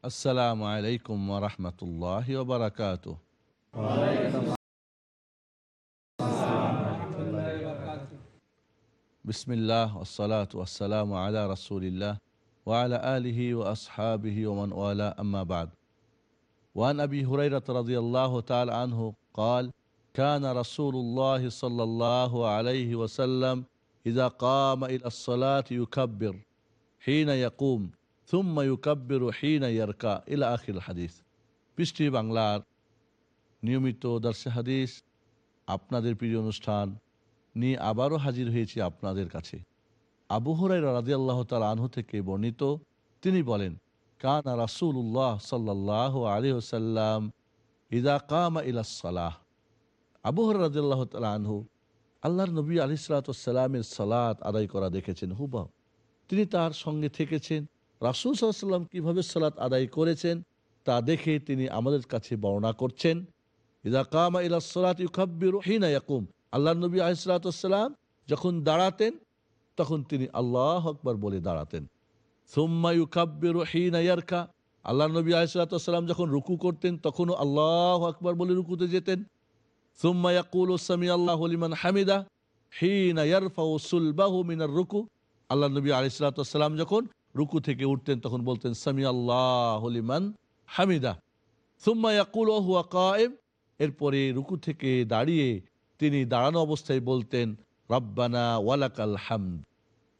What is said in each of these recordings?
السلام عليكم ورحمة الله وبركاته. بسم الله والصلاة والسلام على رسول الله وعلى آله وأصحابه ومن والاه. أما بعد وعن أبي هريرة رضي الله تعالى عنه قال كان رسول الله صلى الله عليه وسلم إذا قام إلى الصلاة يكبر حين يقوم. হাদিস পৃষ্টি বাংলার নিয়মিত দর্শে হাদিস, আপনাদের প্রিয় অনুষ্ঠান নিয়ে আবারও হাজির হয়েছি আপনাদের কাছে। আবু হরাই রাজি আল্লাহ তাল আনহু থেকে বর্ণিত, তিনি বলেন, কানা রাসুল্লাহ সাল্লাহ আলিহসাল্লাম ইদা কামা ইলাসালাহ আবু হর রাজি আল্লাহ তাল আনহু আল্লাহর নবী আলি সালাতামের সালাত আদায় করা দেখেছেন হুবাহ। তিনি তার সঙ্গে থেকেছেন রাসুল সাল্লাম কীভাবে সালাত আদায় করেছেন, তা দেখে তিনি আমাদের কাছে বর্ণনা করছেন। ইদা আল্লাহ নবী আলিসাল্লাম যখন দাঁড়াতেন, তখন তিনি আল্লাহ আকবর বলে দাঁড়াতেন। সুম্মা ইউকাব্বির আল্লাহ নবী যখন রুকু করতেন, তখনও আল্লাহ আকবর বলে রুকুতে যেতেন। সুম্মা ইয়াকুল সামি আল্লাহ লিমান হামিদা। মিনার রুকু। আল্লাহ নবী যখন রুকু থেকে উঠতেন, তখন বলতেন সামি আল্লাহ হামিদা। সুম্মা ইয়াকুল হুয়া কায়েম। এরপরে রুকু থেকে দাঁড়িয়ে তিনি দাঁড়ানো অবস্থায় বলতেন, রব্বানা ওয়ালাকাল হামদ।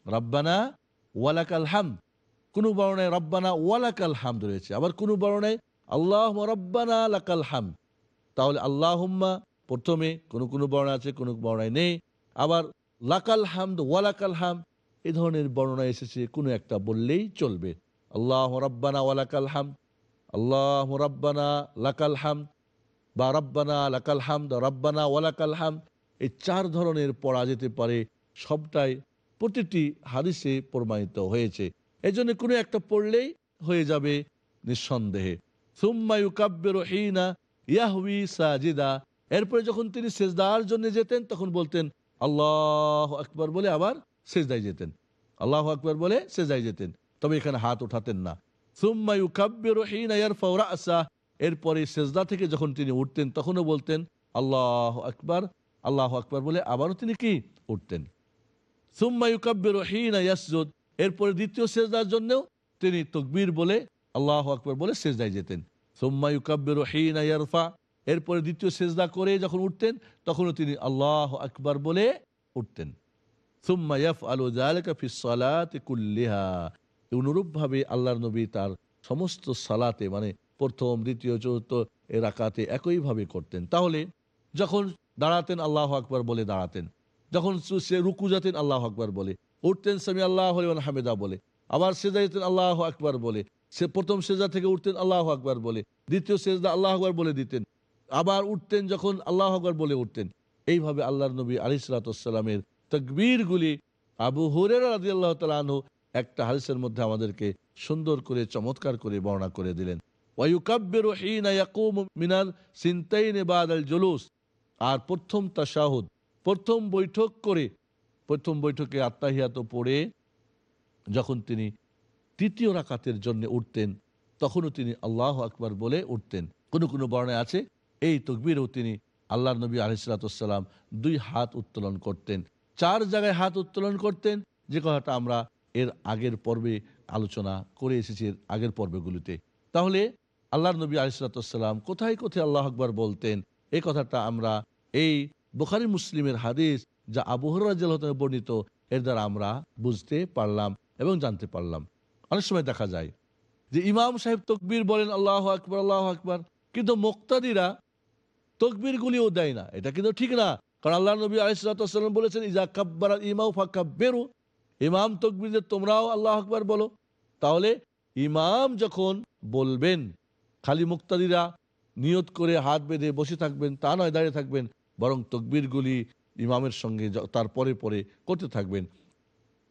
রব্বানা ওয়ালাকাল হামদ। কোন বর্ণায় রব্বানা ওয়ালাকাল হামদ রয়েছে। আবার কোন বর্ণায় আল্লাহ রব্বানা লাকাল হামদ। তাহলে আল্লাহম্মা প্রথমে কোন কোন বর্ণা আছে, কোন বর্ণায় নেই। আবার লাকাল হামদ ওয়ালাকাল হাম এই ধরনের বর্ণনা এসেছে, কোনো একটা বললেই চলবে। আল্লাহ রব্বানা ওয়ালাকাল হাম আল্লাহ রব্বানা লাকাল হাম বা রব্বানা লাকাল হামদ, রব্বানা ওয়ালাকাল হাম এই চার ধরনের পড়া যেতে পারে, সবটাই প্রতিটি হাদিসে প্রমাণিত হয়েছে। এই জন্য কোনো একটা পড়লেই হয়ে যাবে নিঃসন্দেহে। সুম্মায়ু কাব্যের হিনা ইয়াহবি সাজিদা। এরপরে যখন তিনি সেজদার জন্য যেতেন, তখন বলতেন, আল্লাহ আকবর বলে আবার সেজদায় যেতেন। আল্লাহ আকবর বলে, সেজদায় যেতেন। তবে এখানে হাত উঠাতেন না। সুম্মায়ু কাব্যের আসা এরপরে সেজদা থেকে যখন তিনি উঠতেন, তখনও বলতেন, আল্লাহ আকবর আল্লাহ আকবর বলে আবারও তিনি কি? উঠতেন। সুম্মায়ুকাব্বির হিনা ইয়াসজুদ। এরপরে দ্বিতীয় সেজদার জন্যও তিনি তকবীর বলে, আল্লাহ আকবর বলে সেজদায় যেতেন। সুম্মায়ুকাব্বির হিনা ইয়ারফা। এরপরে দ্বিতীয় সেজদা করে যখন উঠতেন, তখনও তিনি আল্লাহ আকবর বলে উঠতেন। সুম্মা আলু জালেকা ফি অনুরূপভাবে আল্লাহর নবী তার সমস্ত সালাতে মানে প্রথম, দ্বিতীয়, চতুর্থ এ রাকাতে একইভাবে করতেন। তাহলে যখন দাঁড়াতেন, আল্লাহ আকবর বলে দাঁড়াতেন। যখন সে রুকু যেতেন, আল্লাহ আকবর বলে। উঠতেন, সামি আল্লাহ হামেদা বলে। আবার সেজা যেতেন আল্লাহ আকবর বলে। সে প্রথম সেজা থেকে উঠতেন, আল্লাহ আকবর বলে। দ্বিতীয় সেজদা আল্লাহ আকবর বলে দিতেন। আবার উঠতেন যখন, আল্লাহ আকবর বলে উঠতেন। এইভাবে আল্লাহর নবী আলিসালামের তকবীরগুলি আবু হরের রাজি তালু একটা হাদিসের মধ্যে আমাদেরকে সুন্দর করে, চমৎকার করে বর্ণনা করে দিলেন। মিনাল জুলুস। আর প্রথম তাশাহুদ, প্রথম বৈঠক করে, প্রথম বৈঠকে আত্মাহিয়াত পড়ে যখন তিনি তৃতীয় রাকাতের জন্য উঠতেন, তখনও তিনি আল্লাহ আকবার বলে উঠতেন। কোনো কোনো বর্ণে আছে, এই তকবিরও তিনি আল্লাহ নবী আলিসাল্লাম দুই হাত উত্তোলন করতেন। চার জায়গায় হাত উত্তোলন করতেন। যে কথাটা আমরা এর আগের পর্বে আলোচনা করে এসেছি, এর আগের পর্বগুলিতে। তাহলে আল্লাহ নবী আলিসাল্লাম কোথায় কোথায় আল্লাহ আকবর বলতেন? এই কথাটা আমরা এই বোখারি মুসলিমের হাদিস, যা আবহরাজ বর্ণিত, এর দ্বারা আমরা বুঝতে পারলাম এবং জানতে পারলাম। অনেক সময় দেখা যায় যে ইমাম সাহেব তকবীর বলেন, আল্লাহ আকবর আল্লাহ আকবর। কিন্তু মোক্তাদিরা তকবীর গুলিও দেয় না। এটা কিন্তু ঠিক না। কারণ আল্লাহ নবী আলিসাল্লাম বলেছেন ইজা কাব্বার ইমাও ফাঁকা বেরো ইমাম তকবীর তোমরাও আল্লাহ আকবর বলো তাহলে ইমাম যখন বলবেন খালি মুক্তাদিরা নিয়ত করে হাত বেঁধে বসে থাকবেন তা নয় দাঁড়িয়ে থাকবেন বরং তকবীরগুলি ইমামের সঙ্গে তার পরে পরে করতে থাকবেন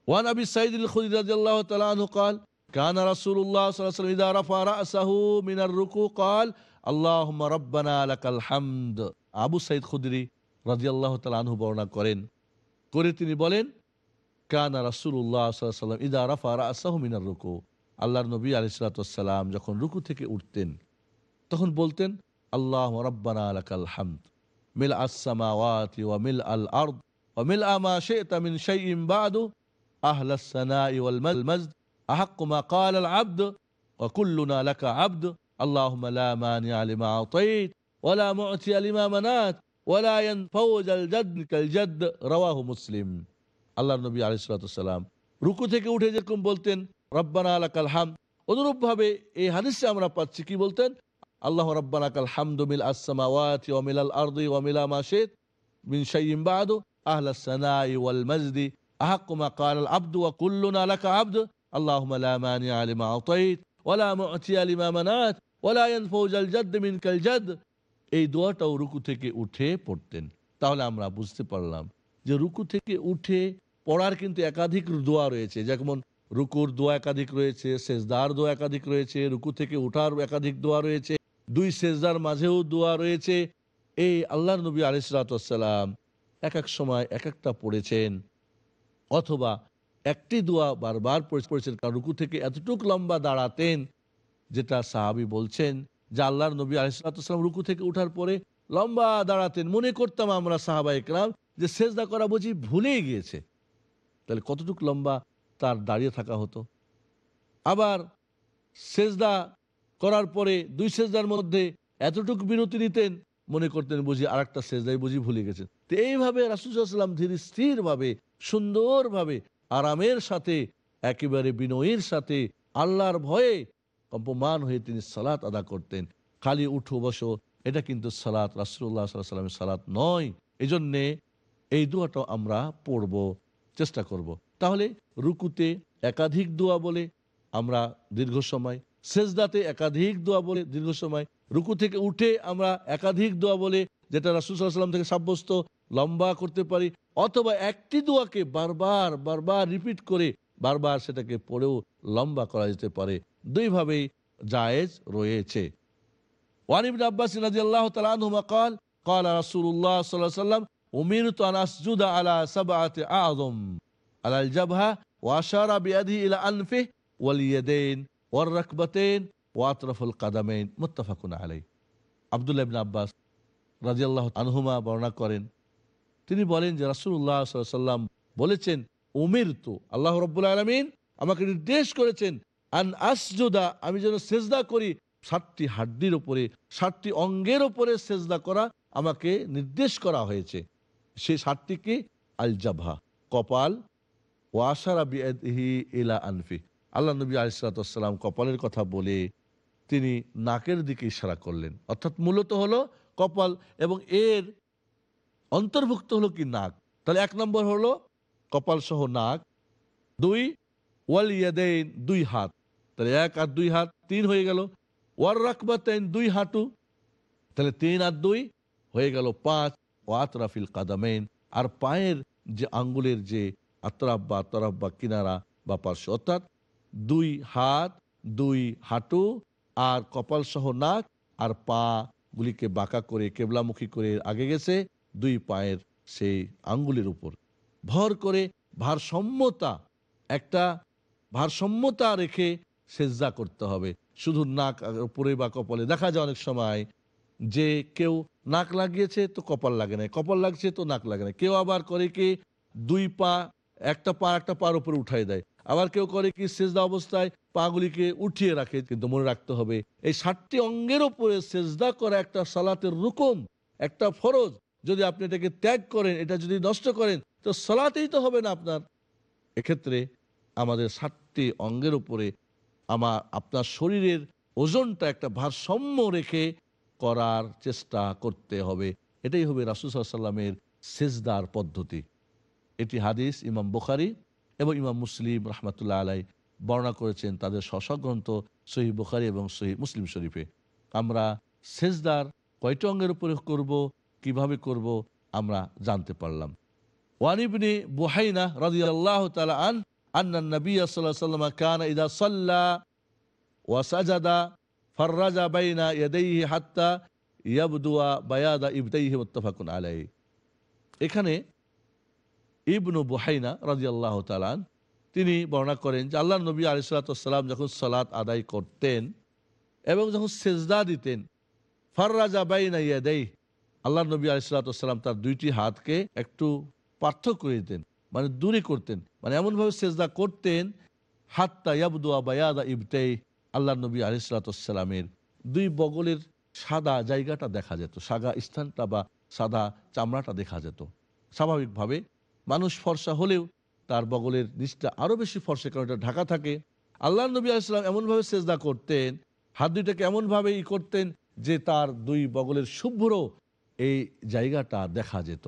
ওয়ান আবি সাইদুল খুদি রাদিয়াল্লাহু তাআলা আনহু قال كان رسول الله صلى الله عليه وسلم اذا رفع راسه من الركوع قال اللهم ربنا لك الحمد আবু সাইদ খুদরি রাজিয়াল্লাহ তাল আনহু বর্ণনা করেন। করে তিনি বলেন, কানা রাসুল্লাহ সাল্লাম ইদা রাফা রাসাহমিনার রুকু। আল্লাহর নবী আলিসালাতাম যখন রুকু থেকে উঠতেন, তখন বলতেন, আল্লাহ রব্বানা আলাকাল হামদ, মিল আসসামাওয়াতি ওয়া মিল আল আরদ, ওয়া মিল আমা শাইতা মিন শাইইন বাদু, আহলা সানাই ওয়াল মাজদ, আহাক্কু মা ক্বালা আল আবদ, ওয়া কুল্লুনা লাকা আবদ, আল্লাহুম্মা লা মানিআ লিমা আতাইত, ওয়া লা মু'তি লিমা মানাত। لما منعت ولا ينفوز الجد كالجد رواه مسلم আল্লাহ নবী আলিসাল্লাম রুকু থেকে উঠে যেরকম বলতেন রব্বানা আলাকাল হাম অনুরূপ ভাবে এই হাদিসে আমরা পাচ্ছি কি বলতেন আল্লাহ রব্বানা কাল হামদু মিল আসসামাওয়াতি ওয়া মিলাল আরদি ওয়া মিলা মা শিত মিন শাইইন বাদু আহলা সানাই ওয়াল মাজদি আহাক্কু মা ক্বালা আল আবদু ওয়া কুল্লুনা লাকা আবদ আল্লাহুম্মা লা মানিআ লিমা আতাইত ওয়া লা মু'তিয়া লিমা মানাত ওয়া লা ইয়ানফাউজাল জাদ মিনকাল জাদ এই দোয়াটাও রুকু থেকে উঠে পড়তেন। তাহলে আমরা বুঝতে পারলাম যে রুকু থেকে উঠে পড়ার কিন্তু একাধিক দোয়া রয়েছে। যেমন রুকুর দোয়া একাধিক রয়েছে, সেজদার দোয়া একাধিক রয়েছে, রুকু থেকে উঠার একাধিক দোয়া রয়েছে, দুই সেজদার মাঝেও দোয়া রয়েছে। এই আল্লাহর নবী আলিসালাম এক এক সময় এক একটা পড়েছেন। অথবা একটি দোয়া বারবার পড়েছেন, কারণ রুকু থেকে এতটুক লম্বা দাঁড়াতেন যেটা সাহাবি বলছেন যে আল্লাহর নবী আলিসালাম রুকু থেকে উঠার পরে লম্বা দাঁড়াতেন। মনে করতাম আমরা সাহাবা একরাম যে সেজদা করা বুঝি ভুলেই গিয়েছে। তাহলে কতটুকু লম্বা তার দাঁড়িয়ে থাকা হতো? আবার সেজদা করার পরে দুই সেজদার মধ্যে এতটুকু বিরতি নিতেন, মনে করতেন বুঝি আর একটা সেজদাই বুঝি ভুলে গেছেন তো এইভাবে রাসুসাল্লাম ধীরে স্থিরভাবে, সুন্দরভাবে আরামের সাথে, একেবারে বিনয়ের সাথে, আল্লাহর ভয়ে কম্পমান হয়ে তিনি সালাত আদা করতেন। খালি উঠো, বসো, এটা কিন্তু সালাত রাসুল্লাহ সাল্লামের সালাত নয়। এই জন্যে এই দোয়াটা আমরা পড়ব, চেষ্টা করব। তাহলে রুকুতে একাধিক দোয়া বলে আমরা দীর্ঘ সময়, সেজদাতে একাধিক দোয়া বলে দীর্ঘ সময়, রুকু থেকে উঠে আমরা একাধিক দোয়া বলে যেটা রাসুসাল্লাম থেকে সাব্যস্ত, লম্বা করতে পারি, অথবা একটি দোয়াকে বারবার বারবার রিপিট করে বারবার সেটাকে পড়েও লম্বা করা যেতে পারে। দুইভাবেই জায়েজ রয়েছে ওয়ানিবিন আব্বাস রাদিয়াল্লাহু তাআলা আনহুমা قال قال رسول الله صلى الله عليه وسلم أمرت أن أسجد على سبعة أعظم على الجبهة وأشار بيده إلى أنفه واليدين والركبتين وأطرف القدمين متفق عليه আব্দুল্লাহ ইবনে আব্বাস রাজিয়াল্লাহ আনহুমা বর্ণনা করেন তিনি বলেন যে রাসূলুল্লাহ সাল্লাল্লাহু আলাইহি সাল্লাম বলেছেন উমির তো আল্লাহ রব্বুল আলমিন আমাকে নির্দেশ করেছেন আন আসজুদা, আমি যেন সেজদা করি, সাতটি হাড্ডির উপরে, সাতটি অঙ্গের ওপরে সেজদা করা আমাকে নির্দেশ করা হয়েছে। সেই সাতটি কি? আল জাভা কপাল ওয়াসারা বিহি ইলা আনফি। আল্লাহ নবী আলিসালাম কপালের কথা বলে তিনি নাকের দিকে ইশারা করলেন। অর্থাৎ মূলত হলো কপাল এবং এর অন্তর্ভুক্ত হলো কি নাক? তাহলে এক নম্বর হলো কপাল সহ নাক, দুই, ওয়াল ইয়াদাইন, দুই হাত। তাহলে এক আর দুই হাত তিন হয়ে গেল। ওয়ার রাকবাতাইন দুই হাঁটু। তাহলে তিন আর দুই হয়ে গেল পাঁচ। ও আতরাফিল কাদামেন আর পায়ের যে আঙ্গুলের যে আতরাফ বা তরফ বা কিনারা বা পার্শ্ব, অর্থাৎ দুই হাত, দুই হাঁটু আর কপাল সহ নাক আর পা গুলিকে বাঁকা করে কেবলামুখী করে আগে গেছে দুই পায়ের সেই আঙ্গুলের উপর। ভর করে ভারসাম্যতা, একটা ভারসাম্যতা রেখে সেজদা করতে হবে। শুধু নাক উপরে বা কপালে। দেখা যায় অনেক সময় যে কেউ নাক লাগিয়েছে তো কপাল লাগে না। কপাল লাগছে তো নাক লাগে না। কেউ আবার করে কি দুই পা, একটা পা, একটা পার উপরে উঠাই দেয়। আবার কেউ করে কি সেজদা অবস্থায় পাগুলিকে উঠিয়ে রাখে। কিন্তু মনে রাখতে হবে, এই ষাটটি অঙ্গের উপরে সেজদা করা একটা সালাতের রুকম, একটা ফরজ। যদি আপনি এটাকে ত্যাগ করেন, এটা যদি নষ্ট করেন, তো সলাতেই তো হবে না আপনার। এক্ষেত্রে আমাদের ষাটটি অঙ্গের উপরে আমার, আপনার শরীরের ওজনটা একটা ভারসাম্য রেখে করার চেষ্টা করতে হবে। এটাই হবে রাসুসাল্লামের সেজদার পদ্ধতি। এটি হাদিস ইমাম বুখারি এবং ইমাম মুসলিম রহমতুল্লাহ আলাই বর্ণনা করেছেন তাদের গ্রন্থ সহি বুখারি এবং সহি মুসলিম শরীফে। আমরা সেজদার কয়টি অঙ্গের উপরে করব, কীভাবে করব, আমরা জানতে পারলাম। ওয়ানিবনি বুহাইনা রাদিয়াল্লাহু তাআলা আন আন্না নবী ওয়াসাল্লাম কানা ইযা সাল্লা ওয়া সাজাদা ফাররাজা বাইনা ইয়াদাইহি হাত্তা ইয়াবদুয়া বায়াদা ইবদাইহি মুত্তাফাকুন আলাইহি এখানে ইবনু বুহাইনা রাদিয়াল্লাহু তাআলা আন তিনি বর্ণনা করেন যে আল্লাহ নবী আলিসাল্লাম যখন সালাত আদায় করতেন এবং যখন সেজদা দিতেন, ফার্রাজা বাই নাইয়া দেই আল্লাহ নবী আলিসাল্লাম তার দুইটি হাতকে একটু পার্থক্য করে দিতেন। মানে দূরে করতেন মানে এমনভাবে সেজদা করতেন, হাত্তা ইয়াবদুয়া বায়াদা ইবতেই আল্লাহ নবী আলিসাল্লামের দুই বগলের সাদা জায়গাটা দেখা যেত সাগা স্থানটা বা সাদা চামড়াটা দেখা যেত। স্বাভাবিকভাবে মানুষ ফর্সা হলেও তার বগলের নিচটা আরও বেশি ফর্সা, কারণ এটা ঢাকা থাকে। আল্লাহ নবী আলাইসাল্লাম এমনভাবে সেজদা করতেন, হাত দুইটাকে এমনভাবে ই করতেন যে তার দুই বগলের শুভ্র এই জায়গাটা দেখা যেত।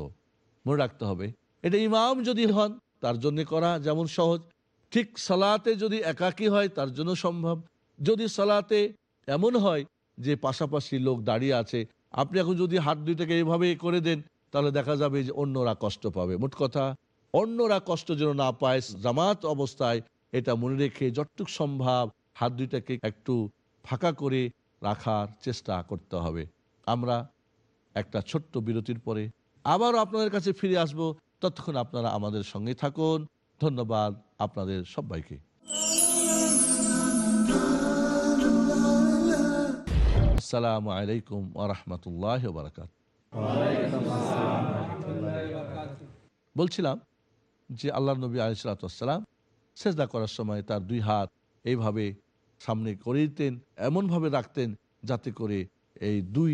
মনে রাখতে হবে এটা ইমাম যদি হন, তার জন্য করা যেমন সহজ। ঠিক সালাতে যদি একাকী হয়, তার জন্য সম্ভব। যদি সালাতে এমন হয় যে পাশাপাশি লোক দাঁড়িয়ে আছে, আপনি এখন যদি হাত দুইটাকে এইভাবে করে দেন, তাহলে দেখা যাবে যে অন্যরা কষ্ট পাবে। মোট কথা, অন্যরা কষ্ট যেন না পায় জামাত অবস্থায়, এটা মনে রেখে যতটুক সম্ভব হাত দুইটাকে একটু ফাঁকা করে রাখার চেষ্টা করতে হবে। আমরা একটা ছোট্ট বিরতির পরে আবারও আপনাদের কাছে ফিরে আসব। ততক্ষণ আপনারা আমাদের সঙ্গে থাকুন। ধন্যবাদ আপনাদের সবাইকে। আসসালামু আলাইকুম ওরহমতুল্লাহ বারকাত বলছিলাম যে আল্লাহ নবী আলিসাল্লাম সেজদা করার সময় তার দুই হাত এইভাবে সামনে করে দিতেন, এমনভাবে রাখতেন যাতে করে এই দুই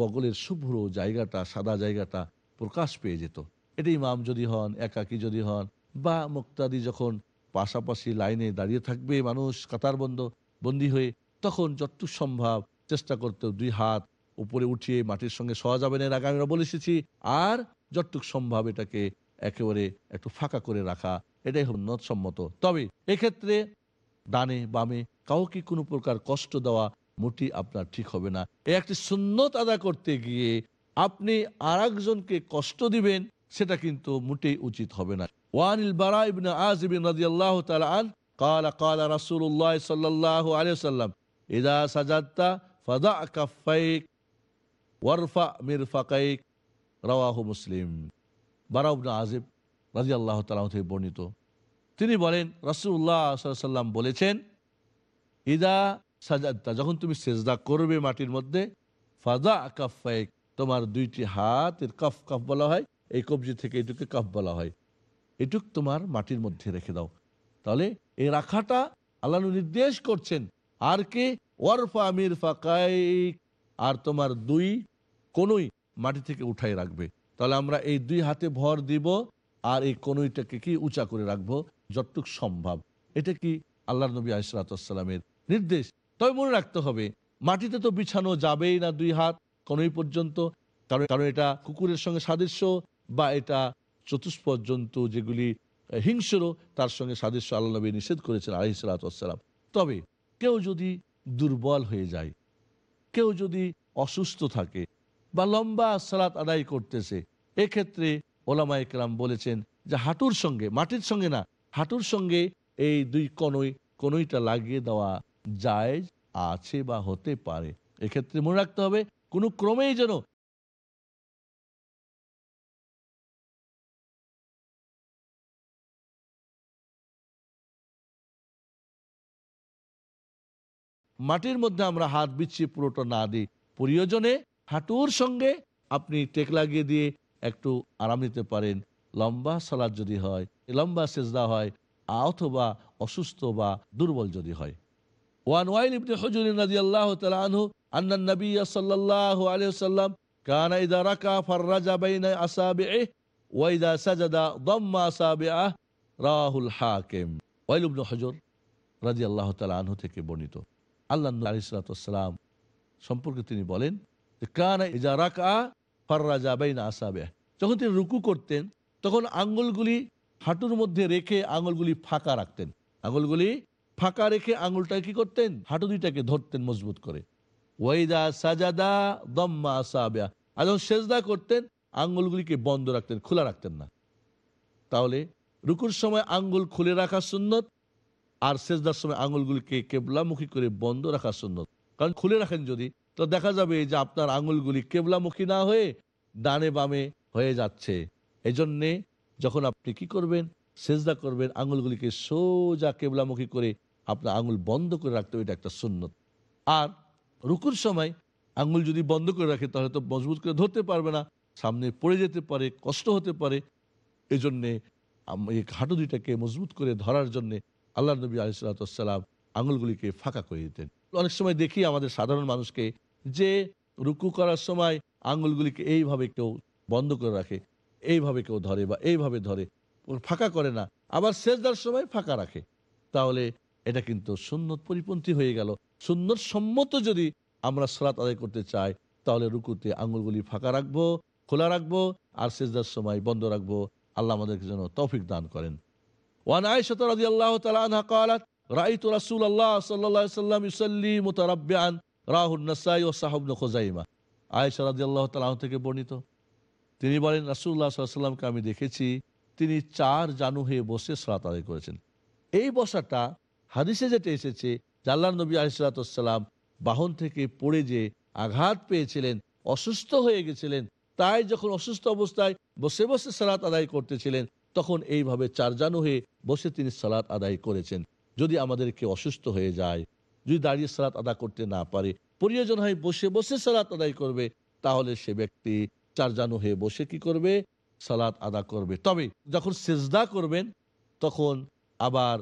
বগলের শুভ্র জায়গাটা, সাদা জায়গাটা প্রকাশ পেয়ে যেত। এটা ইমাম যদি হন, একাকী যদি হন, বা মুক্তাদি যখন পাশাপাশি লাইনে দাঁড়িয়ে থাকবে, মানুষ কাতার বন্ধ, বন্দী হয়ে, তখন যতটুক সম্ভব চেষ্টা করতে দুই হাত উপরে উঠিয়ে মাটির সঙ্গে সহজ যাবে না আগে আমরা বলে এসেছি। আর যতটুক সম্ভব এটাকে একেবারে একটু ফাঁকা করে রাখা, এটাই হল সম্মত। তবে এক্ষেত্রে ডানে বামে কাউকে কোনো প্রকার কষ্ট দেওয়া মোটি আপনার ঠিক হবে না। এ একটি সুন্নত আদা করতে গিয়ে আপনি আর কষ্ট দিবেন সেটা কিন্তু মোটেই উচিত হবে না ওয়ানিল বারা ইবনে আযিব রাদিয়াল্লাহু তাআলা আন قال قال رسول الله صلى الله عليه وسلم إذا سجدت فضع كفيك وارفع مرفقيك রাওয়াহু মুসলিম বারা ইবনে আযিব রাদিয়াল্লাহু তাআলা থেকে বর্ণিত তিনি বলেন রাসূলুল্লাহ সাল্লাল্লাহু আলাইহি সাল্লাম বলেছেন ইদা সাজাদা যখন তুমি সেজদা করবে মাটির মধ্যে ফাদা কাফাইক তোমার দুইটি হাত এর কফ কফ বলা হয় এই কবজি থেকে এটুকে কফ বলা হয়। এটুক তোমার মাটির মধ্যে রেখে দাও। তাহলে এই রাখাটা আল্লাহ নির্দেশ করছেন, আর কে? ওয়ারফা আমির ফাকাইক। আর তোমার দুই কোনোই মাটি থেকে উঠাই রাখবে। তাহলে আমরা এই দুই হাতে ভর দিব, আর এই কনুইটাকে কি উঁচা করে রাখব? যতটুক সম্ভব। এটা কি আল্লাহ নবী আসালামের নির্দেশ? তবে মনে রাখতে হবে, মাটিতে তো বিছানো যাবেই না দুই হাত কনুই পর্যন্ত। কারণ কারণ এটা কুকুরের সঙ্গে সাদৃশ্য বা এটা চতুষ্পদ জন্তু যেগুলি হিংস্র, তার সঙ্গে সাদৃশ্য আল্লাহ নবী নিষেধ করেছেন আলহি সালাতাম তবে কেউ যদি দুর্বল হয়ে যায়, কেউ যদি অসুস্থ থাকে বা লম্বা সালাত আদায় করতেছে, এক্ষেত্রে ওলামা একরাম বলেছেন যে হাঁটুর সঙ্গে, মাটির সঙ্গে না, হাঁটুর সঙ্গে এই দুই কনই কনইটা লাগিয়ে দেওয়া যায় আছে বা হতে পারে। এক্ষেত্রে মনে রাখতে হবে, কোনো ক্রমেই যেন মাটির মধ্যে আমরা হাত বিছিয়ে পুরোটা না দিই। প্রয়োজনে, হাঁটুর সঙ্গে আপনি টেক লাগিয়ে দিয়ে একটু আরাম নিতে পারেন। লম্বা সালাদ যদি হয়, লম্বা সেজদা হয়, অথবা অসুস্থ বা দুর্বল যদি হয়। ওয়ান সাজাদা রাহুল আনহু থেকে বর্ণিত। আল্লাহ আলাইহিস সালাম সম্পর্কে তিনি বলেন যখন তিনি রুকু করতেন, তখন আঙ্গুলগুলি হাঁটুর মধ্যে রেখে আঙুলগুলি ফাঁকা রাখতেন। আঙুলগুলি ফাঁকা রেখে আঙুলটা কি করতেন? হাঁটু দুইটাকে ধরতেন মজবুত করে। ওয়াইদা সাজাদা দম্মা আসাবিয়া আর যখন সেজদা করতেন আঙ্গুলগুলিকে বন্ধ রাখতেন, খোলা রাখতেন না। তাহলে রুকুর সময় আঙ্গুল খুলে রাখা সুন্নত আর সেজদার সময় আঙুলগুলিকে কেবলামুখী করে বন্ধ রাখা সুন্নত। কারণ খুলে রাখেন যদি, তো দেখা যাবে যে আপনার আঙুলগুলি কেবলামুখী না হয়ে ডানে বামে হয়ে যাচ্ছে। এজন্যে যখন আপনি কি করবেন? সেজদা করবেন, আঙুলগুলিকে সোজা কেবলামুখী করে আপনার আঙুল বন্ধ করে রাখতে হবে, এটা একটা সুন্নত। আর রুকুর সময় আঙুল যদি বন্ধ করে রাখে, তাহলে তো মজবুত করে ধরতে পারবে না, সামনে পড়ে যেতে পারে, কষ্ট হতে পারে। এজন্যে হাঁটু দুইটাকে মজবুত করে ধরার জন্যে আল্লাহ নবী আলিসাল্লাম আঙুলগুলিকে ফাঁকা করে দিতেন। অনেক সময় দেখি আমাদের সাধারণ মানুষকে যে রুকু করার সময় আঙুলগুলিকে এইভাবে কেউ বন্ধ করে রাখে, এইভাবে কেউ ধরে বা এইভাবে ধরে, ফাঁকা করে না, আবার সেজদার সময় ফাঁকা রাখে। তাহলে এটা কিন্তু সুন্নত পরিপন্থী হয়ে গেল। সুন্নত সম্মত যদি আমরা সলাত আদায় করতে চাই, তাহলে রুকুতে আঙুলগুলি ফাঁকা রাখব, খোলা রাখব, আর সেজদার সময় বন্ধ রাখব। আল্লাহ আমাদেরকে যেন তৌফিক দান করেন। ওয়ান আয়েশা রাদিয়াল্লাহু তাআলা আনহা قالت রাআইতু রাসূলুল্লাহ সাল্লাল্লাহু আলাইহি সাল্লাম ইউসাল্লি মুতারাব্বিআন রাহুন নাসাই ও সাহাব ইবনে খুজাইমা আয়েশা রাদিয়াল্লাহু তাআলা আনহা থেকে বর্ণিত তিনি বলেন রাসূলুল্লাহ সাল্লাল্লাহু আলাইহি সাল্লামকে আমি দেখেছি তিনি চার জানু হয়ে বসে সালাত আদায় করেছেন এই বসাটা হাদিসে যেটা এসেছে জাল্লাহ নবী আলিসাল্লাম বাহন থেকে পড়ে যে আঘাত পেয়েছিলেন অসুস্থ হয়ে গেছিলেন তাই যখন অসুস্থ অবস্থায় বসে বসে সালাত আদায় করতেছিলেন তখন এইভাবে চারজানু হয়ে বসে তিনি সালাত আদায় করেছেন। যদি আমাদের কেউ অসুস্থ হয়ে যায়, যদি দাঁড়িয়ে সালাত আদা করতে না পারে, প্রয়োজন হয় বসে বসে সালাত আদায় করবে, তাহলে সে ব্যক্তি চারজানু হয়ে বসে কি করবে? সালাত আদা করবে। তবে যখন সেজদা করবেন, তখন আবার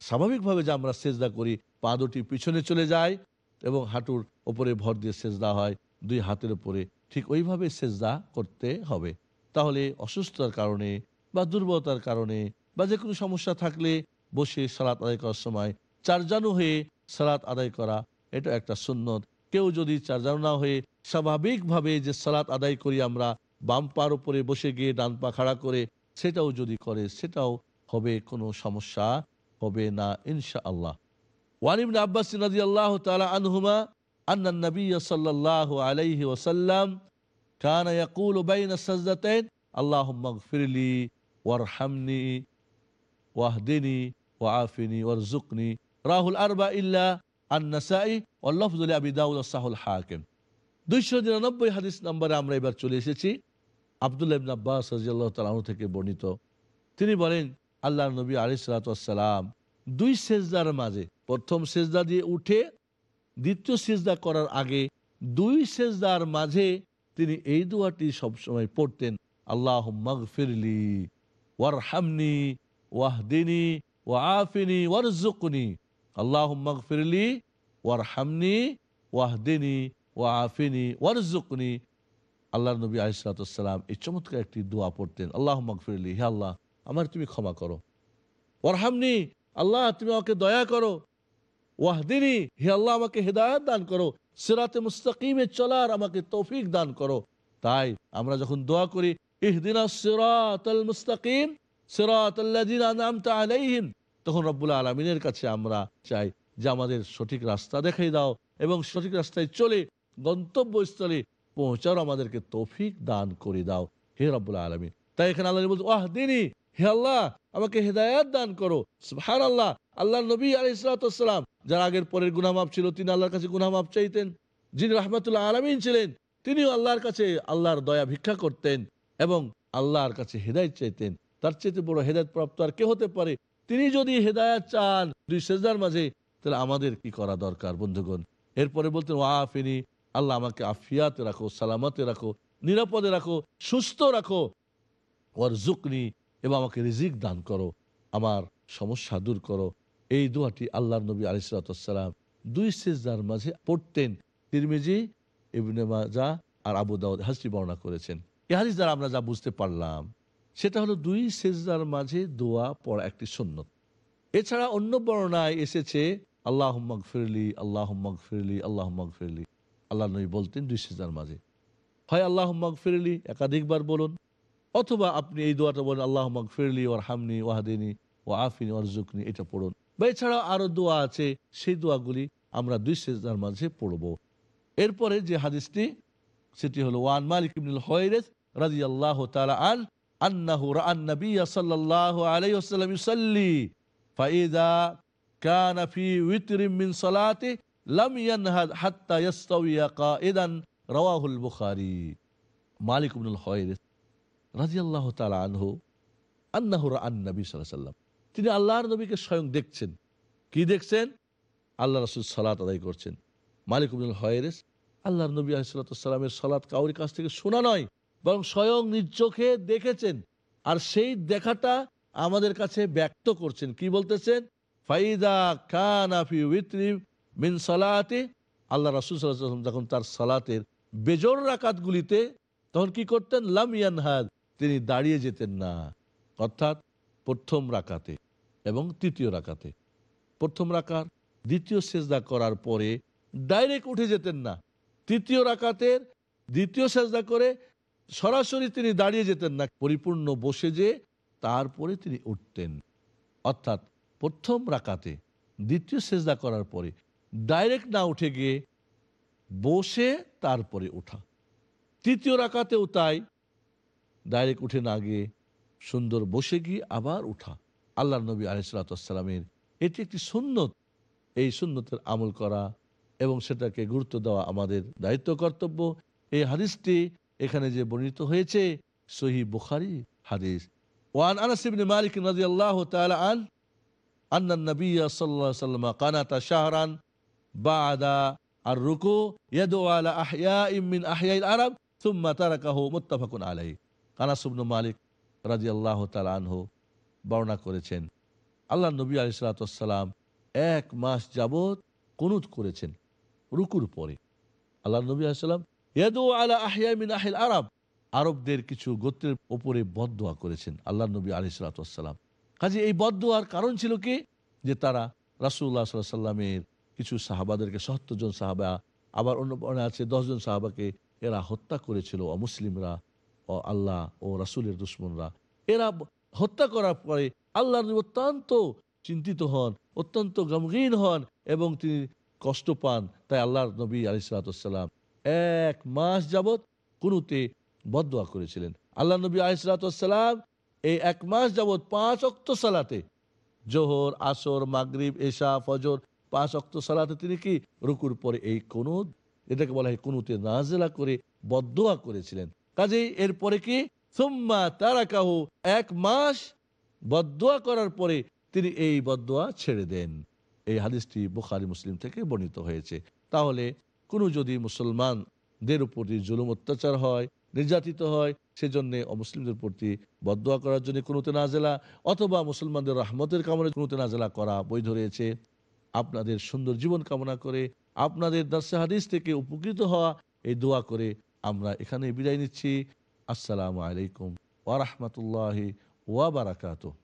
স্বাভাবিকভাবে যে আমরা সেজদা করি, পা দুটি পিছনে চলে যায় এবং হাঁটুর ওপরে ভর দিয়ে সেজদা হয়, দুই হাতের উপরে। ঠিক ওইভাবে সেজদা করতে হবে। তাহলে অসুস্থতার কারণে বা দুর্বলতার কারণে বা যে কোনো সমস্যা থাকলে বসে সালাত আদায় করার সময় চারজানু হয়ে সালাত আদায় করা এটা একটা সুন্নত কেউ যদি চারজানু না হয়ে স্বাভাবিকভাবে যে সালাত আদায় করি আমরা বাম পার উপরে বসে গিয়ে ডান পা খাড়া করে সেটাও যদি করে সেটাও হবে কোনো সমস্যা হবে না ইনশা আল্লাহ ওয়ানিবিন আব্বাস রাজি আল্লাহ তালা আনহুমা أن النبي صلى الله عليه وسلم كان يقول بين السجدتين اللهم اغفر لي ওয়ারহামনি, ওয়াহদিনী ও আফিনী ওর জুকনি রাহুল আরবা ইল্লা আন্নাসাই ওল্লাফুল আবি দাউল সাহুল হাকিম। দুইশো নিরানব্বই হাদিস নম্বরে আমরা এবার চলে এসেছি। আবদুল্লাহ ইবিন আব্বাস রাজিয়াল্লাহ থেকে বর্ণিত। তিনি বলেন আল্লাহ নবী আলিসালাম দুই সেজদার মাঝে, প্রথম সেজদা দিয়ে উঠে, দ্বিতীয় সেজদা করার আগে দুই সেজদার মাঝে তিনি এই দোয়াটি সবসময় পড়তেন আল্লাহ মগফিরলি ওয়ারহামনি, ওয়াহদিনী ওয়াফিনি ওয়ারজুকনি আল্লাহ মগফিরলি ওয়ারহামনি, ওয়াহদিনী ওয়াফিনি ওয়ারজুকনি আল্লাহ নবী আলিসালাম এই চমৎকার একটি দোয়া পড়তেন আল্লাহ মগফিরলি হে আল্লাহ, আমার তুমি ক্ষমা করো। ওরহামনি আল্লাহ, তুমি আমাকে দয়া করো। ওয়াহদিনী, হে আল্লাহ, আমাকে হেদায়ত দান করো। সিরাতে মুস্তাকিমে চলার আমাকে তৌফিক দান করো। তাই আমরা যখন দোয়া করি ইহদিনা সিরাতাল মুস্তাকিম, সিরাতাল্লাযিনা আনআমতা আলাইহিম। তখন রব্বুল আলামিনের কাছে আমরা চাই যে আমাদের সঠিক রাস্তা দেখাই দাও এবং সঠিক রাস্তায় চলে গন্তব্যস্থলে পৌঁছার আমাদেরকে তৌফিক দান করে দাও। হে রব্বুল আলমী তাই এখানে আল্লাহ বলছে ওয়াহ, দিনী, হে আল্লাহ, আমাকে হেদায়াত দান করো। হার আল্লাহ আল্লাহ নবী আলাইসালাম যার আগের পরের গুনামাপ ছিল, তিনি আল্লাহর কাছে গুনামাপ চাইতেন। যিনি রহমতুল্লাহ আলমিন ছিলেন, তিনিও আল্লাহর কাছে আল্লাহর দয়া ভিক্ষা করতেন। এবং আল্লাহর কাছে হেদায়ত চাইতেন। তার চাইতে বড় হেদায়ত প্রাপ্ত আর কে হতে পারে? তিনি যদি হেদায়ত চান দুই সেজদার মাঝে, তাহলে আমাদের কি করা দরকার, বন্ধুগণ? এরপরে বলতেন ওয়াফিনী আল্লাহ আমাকে আফিয়াতে রাখো, সালামতে রাখো, নিরাপদে রাখো, সুস্থ রাখো। ওর জুকনি এবং আমাকে রিজিক দান করো। আমার সমস্যা দূর করো। এই দোয়াটি আল্লাহ নবী আলিসালাম দুই সেজদার মাঝে পড়তেন। তিরমিজি, ইবনে মাজা আর আবু দাউদ হাসি বর্ণনা করেছেন। এ হাদিস দ্বারা আমরা যা বুঝতে পারলাম, সেটা হলো দুই সেজদার মাঝে দোয়া পড়া একটি সুন্নত। এছাড়া অন্য বর্ণনায় এসেছে আল্লাহ ফিরলি আল্লাহ ফিরলি আল্লাহ ফিরলি আল্লাহ নবী বলতেন দুই সেজদার মাঝে। হয় আল্লাহ ফিরলি একাধিকবার বলুন, অথবা আপনি এই দোয়াটা বলেন আল্লাহ ফিরলি ওর হামনি ওয়াহাদিনী ও আফিনি ওর জুকনি এটা পড়ুন। বা এছাড়াও আরও দোয়া আছে, সেই দোয়াগুলি আমরা দুই সেজদার মাঝে পড়ব। এরপরে যে হাদিসটি, সেটি হলো ওয়ান মালিক ইবনুল হয়রেস রাদিয়াল্লাহু তাআলা আন, আন্নাহু রাআন নবী সাল্লাল্লাহু আলাইহি ওয়াসাল্লাম ইউসাল্লি, ফাইদা কানা ফি উইতরিন মিন সালাতি, লাম ইয়ানহাদ হাত্তা ইয়াস্তাওয়িয়া কাইদান রাওয়াহুল বুখারী। মালিক ইবনুল হয়রেস রাদিয়াল্লাহু তাআলা আনহু আন্নাহুর আন্নবী সাল্লাহ সাল্লাম তিনি আল্লাহর নবীকে স্বয়ং দেখছেন। কি দেখছেন? আল্লাহ রসুল সালাত আদায় করছেন। মালিক আল্লাহর নবী আলিসাল্লামের সালাত কাউরি কাছ থেকে শোনা নয়। বরং স্বয়ং নিজ চোখে দেখেছেন। আর সেই দেখাটা আমাদের কাছে ব্যক্ত করছেন। কি বলতেছেন? ফাইদা কানাফি মিন সালাতে। আল্লাহ রাসুল যখন তার সালাতের বেজর রাকাতগুলিতে তখন কি করতেন? লাম ইয়ানহাদ, তিনি দাঁড়িয়ে যেতেন না। অর্থাৎ প্রথম রাকাতে এবং তৃতীয় রাকাতে। প্রথম রাকার দ্বিতীয় সেজদা করার পরে ডাইরেক্ট উঠে যেতেন না। তৃতীয় রাকাতের দ্বিতীয় সেজদা করে সরাসরি তিনি দাঁড়িয়ে যেতেন না। পরিপূর্ণ বসে যে তারপরে তিনি উঠতেন। অর্থাৎ প্রথম রাকাতে, দ্বিতীয় সেজদা করার পরে ডাইরেক্ট না উঠে গিয়ে বসে তারপরে ওঠা। তৃতীয় রাকাতেও তাই ডাইরেক্ট উঠে না গিয়ে সুন্দর বসে গিয়ে আবার উঠা আল্লাহ নবী আলিসাল্লামের এটি একটি সুন্নত। এই সুন্নতের আমল করা এবং সেটাকে গুরুত্ব দেওয়া আমাদের দায়িত্ব, কর্তব্য। এই হাদিসটি এখানে যে বর্ণিত হয়েছে সহি বুখারি হাদিস। ওয়ান আনাস ইবনে মালিক রাদিয়াল্লাহু তাআলা আন, আন্না নবী সাল্লাল্লাহু আলাইহি ওয়াসাল্লাম কানাতা শাহরান বাদা আর রুকু ইয়াদু আলা আহইয়াইম মিন আহইয়াইল আরব, সুম্মা তারাকাহু মুত্তাফাকুন আলাইহি। আনাস ইবনে মালিক রাদিয়াল্লাহু তাআলা আনহু বর্ণনা করেছেন, আল্লাহ নবী আলাইহিস সালাম এক মাস যাবত কুনুত করেছেন রুকুর পরে। আল্লাহ নবী আলাইসাল্লাম আরব। আরবদের কিছু গোত্রের ওপরে বদোয়া করেছেন আল্লাহ নবী আলি সালাতাম কাজে এই বদোয়ার কারণ ছিল কি? যে তারা রাসুল্লাহ সাল্লাহ সাল্লামের কিছু সাহাবাদেরকে, সত্তর জন সাহাবা, আবার অন্য আছে দশজন সাহাবাকে এরা হত্যা করেছিল, অমুসলিমরা, ও আল্লাহ ও রাসুলের দুশ্মনরা। এরা হত্যা করার পরে আল্লাহ অত্যন্ত চিন্তিত হন, অত্যন্ত গমগীন হন এবং তিনি কষ্ট পান। তাই আল্লাহ নবী আলিসালাম এক মাস যাবৎ কুনুতে বদোয়া করেছিলেন। আল্লাহ নবী আলিসালাম এই এক মাস যাবৎ পাঁচ অক্ত সালাতে, জোহর, আসর, মাগরিব, এশা, ফজর, পাঁচ অক্ত সালাতে তিনি কি রুকুর পরে এই কুনুত, এটাকে বলা হয় কুনুতে নাজেলা করে বদোয়া করেছিলেন। কাজেই এরপরে কি? সুম্মা তারা কাহু এক মাস বদোয়া করার পরে তিনি এই বদোয়া ছেড়ে দেন। এই হাদিসটি বুখারি, মুসলিম থেকে বর্ণিত হয়েছে। তাহলে কোনো যদি মুসলমানদের প্রতি জুলুম অত্যাচার হয়, নির্যাতিত হয়, সেজন্য অমুসলিমদের প্রতি বদোয়া করার জন্য কোনোতে নাজেলা অথবা মুসলমানদের রহমতের কামনে কোনোতে নাজেলা করা বৈধ রয়েছে। আপনাদের সুন্দর জীবন কামনা করে আপনাদের দাসে হাদিস থেকে উপকৃত হওয়া এই দোয়া করে আমরা এখানে বিদায় নিচ্ছি। আসসালামু আলাইকুম ওয়ারহমতুল্লাহি ওয়াবারাকাতুহ